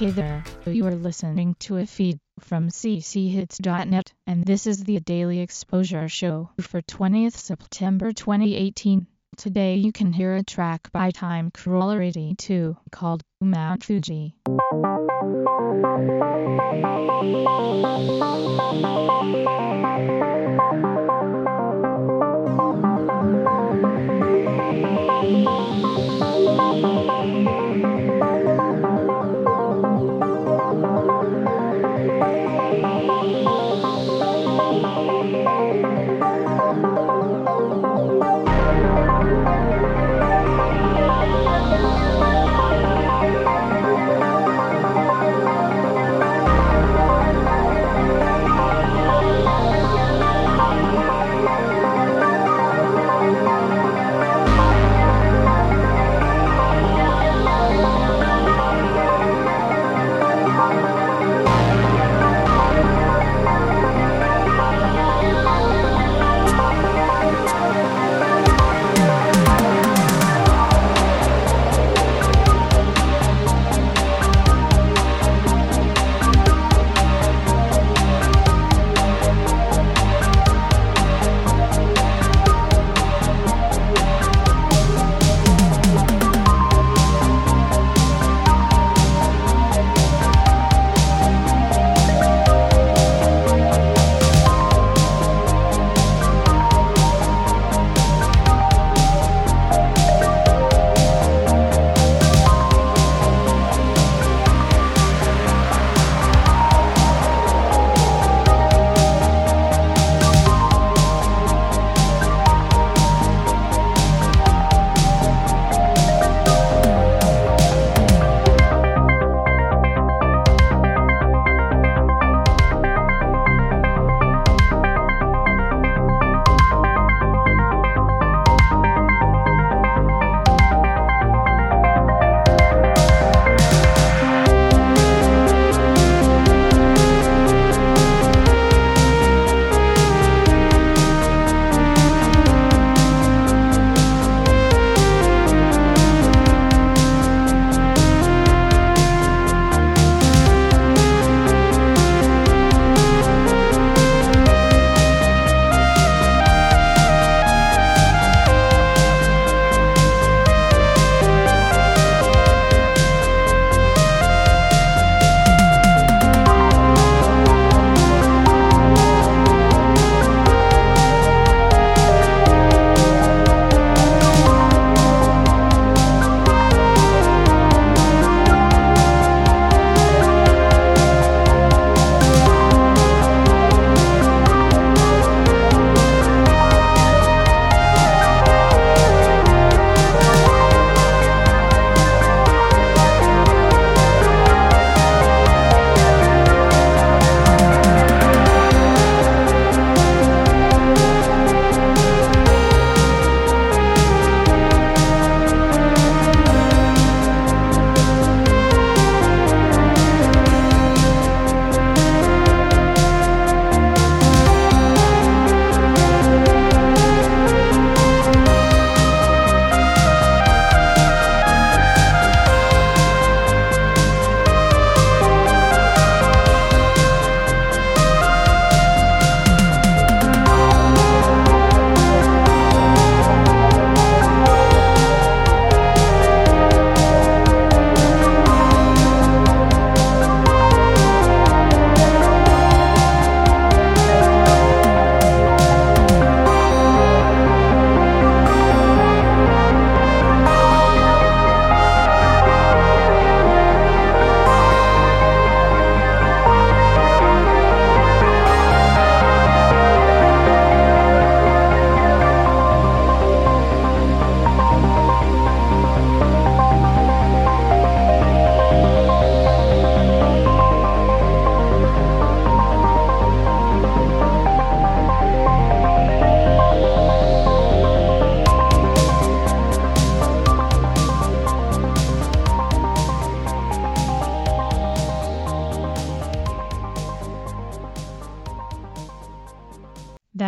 Hey there, you are listening to a feed from cchits.net, and this is the Daily Exposure Show for 20th September 2018. Today you can hear a track by Time Crawler 82 called Mount Fuji.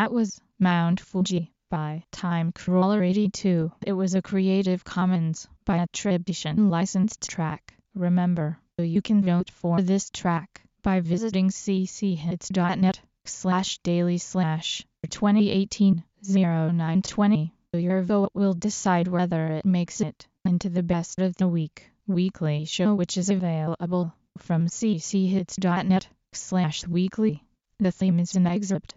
That was Mount Fuji by Time Crawler 82. It was a Creative Commons by attribution licensed track. Remember, You can vote for this track by visiting cchits.net slash daily slash 2018 0920. Your vote will decide whether it makes it into the best of the week weekly show which is available from cchits.net slash weekly. The theme is an excerpt